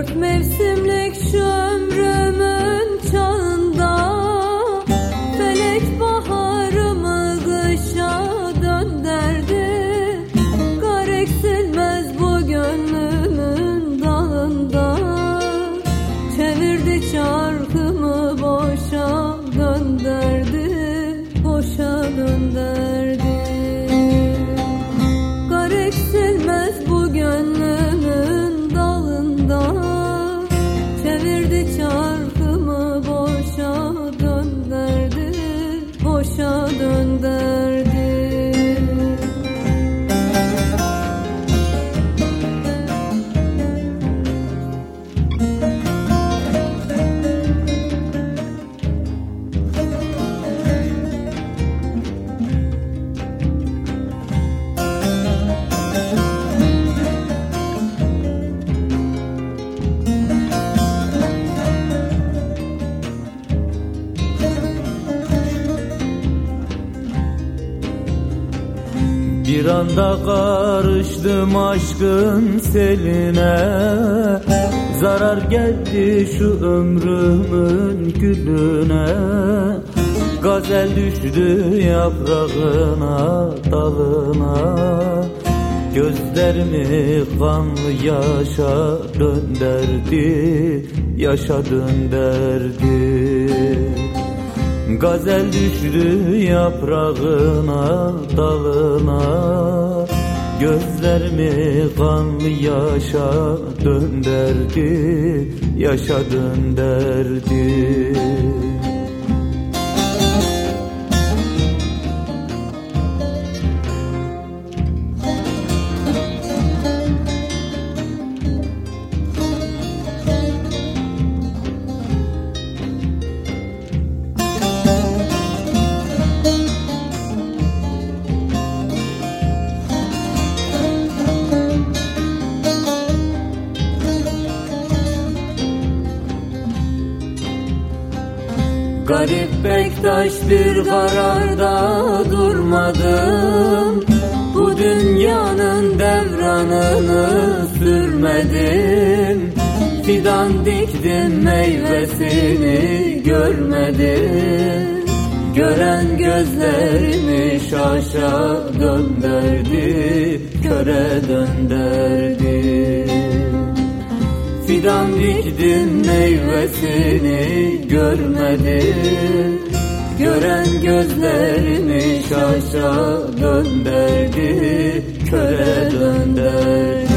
Dört mevsimlik şu ömrümün çağında Felek baharımı kışa dönderdi Kar eksilmez bu gönlümün dalında Çevirdi çarkımı boşa Bir anda karıştım aşkın seline. Zarar geldi şu ömrümün gülüne Gazel düştü yaprağına dalına. Gözlerimi kanlı yaşa dönderdi Yaşa dönderdi. Gazel düştü yaprağına dalına Gözlerimi kanlı yaşa? Dönderdi Yaşa dönderdi Garip bektaş bir kararda durmadım. Bu dünyanın devranını sürmedim. Fidan diktim meyvesini görmedim. Gören gözlerimi şaşa dönderdi Köre dönderdi Fidan diktim meyvesini görmedim Gören gözlerimi şaşa dönderdi Köre dönderdi